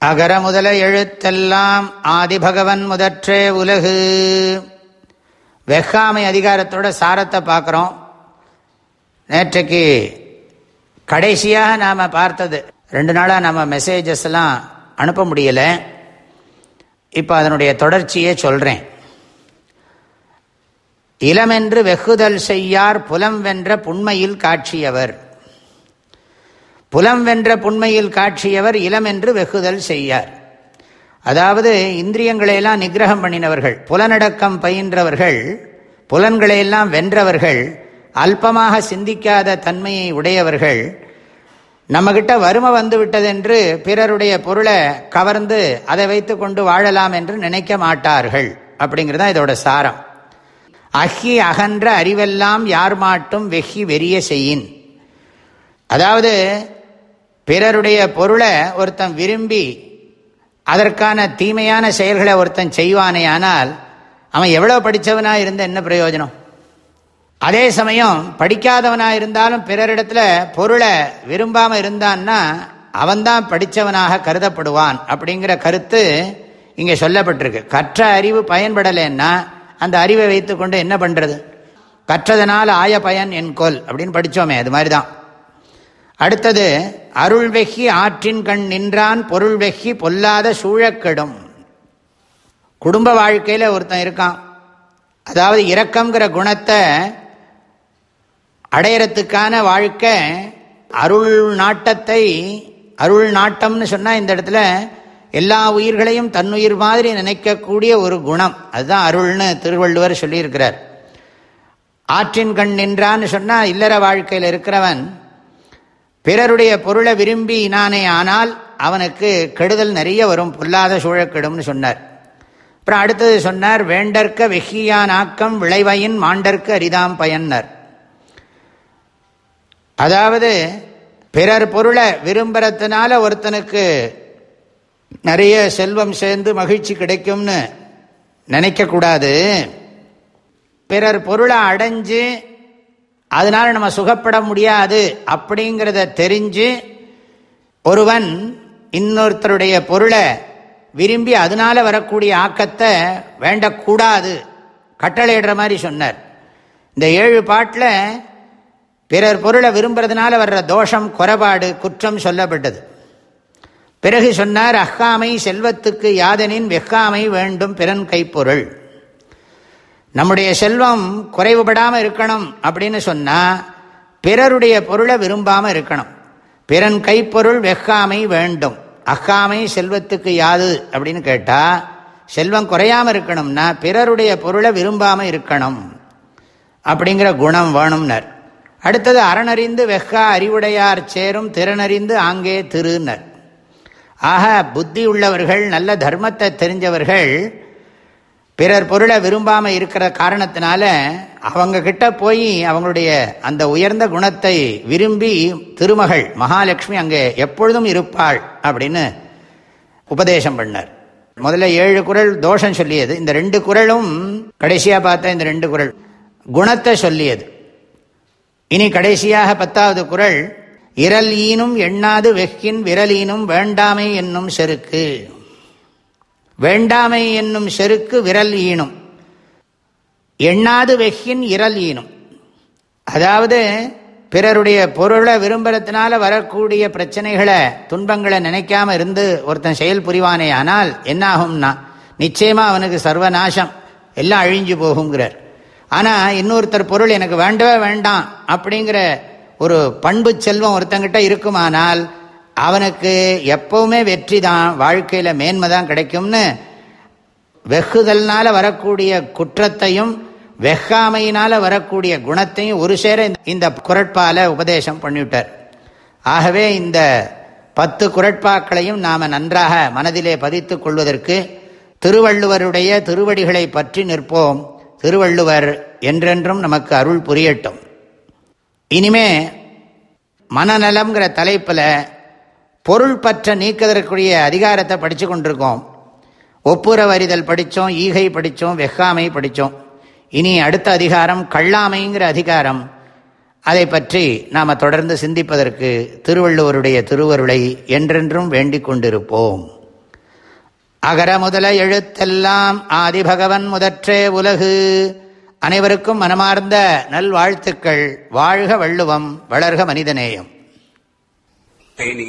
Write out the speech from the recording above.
அகர முதல எழுத்தெல்லாம் ஆதிபகவன் முதற்றே உலகு. வெஹாமை அதிகாரத்தோட சாரத்தை பார்க்குறோம். நேற்றைக்கு கடைசியாக நாம் பார்த்தது. ரெண்டு நாளாக நம்ம மெசேஜஸ் எல்லாம் அனுப்ப முடியலை. இப்போ அதனுடைய தொடர்ச்சியே சொல்கிறேன் இளமென்று வெகுதல் செய்யார் புலம் வென்ற புண்மையில் காட்சியவர். புலம் வென்ற புண்மையில் காட்சியவர் இளம் என்று வெகுதல் செய்யார். அதாவது இந்திரியங்களையெல்லாம் நிகிரகம் பண்ணினவர்கள் புலனடக்கம் பயின்றவர்கள் புலன்களையெல்லாம் வென்றவர்கள் அல்பமாக சிந்திக்காத தன்மையை உடையவர்கள் நம்மகிட்ட வறுமை வந்து விட்டதென்று பிறருடைய பொருளை கவர்ந்து அதை வைத்து கொண்டு வாழலாம் என்று நினைக்க மாட்டார்கள் அப்படிங்கிறது இதோட சாரம். அஹி அகன்ற அறிவெல்லாம் யார் மாட்டும் வெகி வெறிய செய்யின். அதாவது பிறருடைய பொருளை ஒருத்தன் விரும்பி அதற்கான தீமையான செயல்களை ஒருத்தன் செய்வானே ஆனால் அவன் எவ்வளோ படித்தவனாக இருந்த என்ன பிரயோஜனம்? அதே சமயம் படிக்காதவனாக இருந்தாலும் பிறரிடத்துல பொருளை விரும்பாமல் இருந்தான்னா அவன்தான் படித்தவனாக கருதப்படுவான் அப்படிங்கிற கருத்து இங்கே சொல்லப்பட்டிருக்கு. கற்ற அறிவு பயன்படலைன்னா அந்த அறிவை வைத்துக்கொண்டு என்ன பண்ணுறது கற்றதனால் ஆய பயன் என் கொல் அப்படின்னு படித்தோமே அது மாதிரி தான் அடுத்தது அருள் வெகி ஆற்றின் கண் நின்றான் பொருள் வெகி பொல்லாத சூழக்கெடும். குடும்ப வாழ்க்கையில் ஒருத்தன் இருக்கான். அதாவது இரக்கங்கிற குணத்தை அடையறத்துக்கான வாழ்க்கை அருள் நாட்டத்தை அருள் நாட்டம்னு சொன்னால் இந்த இடத்துல எல்லா உயிர்களையும் தன்னுயிர் மாதிரி நினைக்கக்கூடிய ஒரு குணம். அதுதான் அருள்னு திருவள்ளுவர் சொல்லியிருக்கிறார். ஆற்றின் கண் நின்றான்னு சொன்னால் இல்லற வாழ்க்கையில் இருக்கிறவன் பிறருடைய பொருளை விரும்பி இனானே ஆனால் அவனுக்கு கெடுதல் நிறைய வரும் பொல்லாத சூழக்கெடும்னு சொன்னார். அப்புறம் அடுத்தது சொன்னார் வேண்டற்க வெஹியான் ஆக்கம் விளைவையின் மாண்டற்கு அரிதாம் பயன்னர். அதாவது பிறர் பொருளை விரும்புறதுனால ஒருத்தனுக்கு நிறைய செல்வம் சேர்ந்து மகிழ்ச்சி கிடைக்கும்னு நினைக்கக்கூடாது. பிறர் பொருளை அடைஞ்சு அதனால் நம்ம சுகப்பட முடியாது அப்படிங்கிறத தெரிஞ்சு ஒருவன் இன்னொருத்தருடைய பொருளை விரும்பி அதனால் வரக்கூடிய ஆக்கத்தை வேண்டக்கூடாது. கட்டளையிடுற மாதிரி சொன்னார். இந்த ஏழு பாட்டில் பிறர் பொருளை விரும்புறதுனால வர்ற தோஷம் குறைபாடு குற்றம் சொல்லப்பட்டது. பிறகு சொன்னார் அஹ்காமை செல்வத்துக்கு யாதனின் வெஹ்காமை வேண்டும் பிறன் கைப்பொருள். நம்முடைய செல்வம் குறைவுபடாமல் இருக்கணும் அப்படின்னு சொன்னால் பிறருடைய பொருளை விரும்பாமல் இருக்கணும். பிறன் கைப்பொருள் வெக்காமை வேண்டும். அக்காமை செல்வத்துக்கு யாது அப்படின்னு கேட்டால் செல்வம் குறையாமல் இருக்கணும்னா பிறருடைய பொருளை விரும்பாமல் இருக்கணும் அப்படிங்கிற குணம் வேணும்னர். அடுத்தது அறனறிந்து வெக்கா அறிவுடையார் சேரும் திறனறிந்து ஆங்கே திருனர் ஆக புத்தி உள்ளவர்கள் நல்ல தர்மத்தை தெரிஞ்சவர்கள் பிறர் பொருளை விரும்பாமல் இருக்கிற காரணத்தினால அவங்க கிட்ட போய் அவங்களுடைய அந்த உயர்ந்த குணத்தை விரும்பி திருமகள் மகாலட்சுமி அங்கே எப்பொழுதும் இருப்பாள் அப்படின்னு உபதேசம் பண்ணார். முதல்ல ஏழு குரல் தோஷம் சொல்லியது. இந்த ரெண்டு குரலும் கடைசியாக பார்த்தா இந்த ரெண்டு குரல் குணத்தை சொல்லியது. இனி கடைசியாக பத்தாவது குரல் இரல் ஈனும் எண்ணாது வெக்கின் விரலீனும் வேண்டாமை என்னும் செருக்கு. வேண்டாமை என்னும் செருக்கு விரல் ஈனும் எண்ணாது வெஹின் இரல் ஈனும் அதாவது பிறருடைய பொருளை விரும்புறதுனால வரக்கூடிய பிரச்சனைகளை துன்பங்களை நினைக்காம இருந்து ஒருத்தன் செயல் புரிவானே ஆனால் என்னாகும்னா நிச்சயமாக அவனுக்கு சர்வநாசம் எல்லாம் அழிஞ்சு போகுங்கிறார். ஆனால் இன்னொருத்தர் பொருள் எனக்கு வேண்டவே வேண்டாம் அப்படிங்கிற ஒரு பண்பு செல்வம் ஒருத்தங்கிட்ட இருக்குமானால் அவனுக்கு எப்பவுமே வெற்றி தான் வாழ்க்கையில் மேன்மை தான் கிடைக்கும்னு வெகுதல்னால வரக்கூடிய குற்றத்தையும் வெகாமையினால வரக்கூடிய குணத்தையும் ஒரு சேர இந்த குரட்பால உபதேசம் பண்ணிவிட்டார். ஆகவே இந்த பத்து குரட்பாக்களையும் நாம் நன்றாக மனதிலே பதித்து கொள்வதற்கு திருவள்ளுவருடைய திருவடிகளை பற்றி நிற்போம். திருவள்ளுவர் என்றென்றும் நமக்கு அருள் புரியட்டும். இனிமே மனநலம்ங்கிற தலைப்பில் பொருள் பற்ற நீக்குவதற்குரிய அதிகாரத்தை படித்து கொண்டிருக்கோம். ஒப்புர வரிதல் படித்தோம் ஈகை படித்தோம் வெக்காமை படித்தோம் இனி அடுத்த அதிகாரம் கள்ளாமைங்கிற அதிகாரம். அதை பற்றி நாம் தொடர்ந்து சிந்திப்பதற்கு திருவள்ளுவருடைய திருவருளை என்றென்றும் வேண்டிக் கொண்டிருப்போம். அகர முதல எழுத்தெல்லாம் ஆதிபகவன் முதற்றே உலகு. அனைவருக்கும் மனமார்ந்த நல்வாழ்த்துக்கள். வாழ்க வள்ளுவம் வளர்க மனிதநேயம். தேனி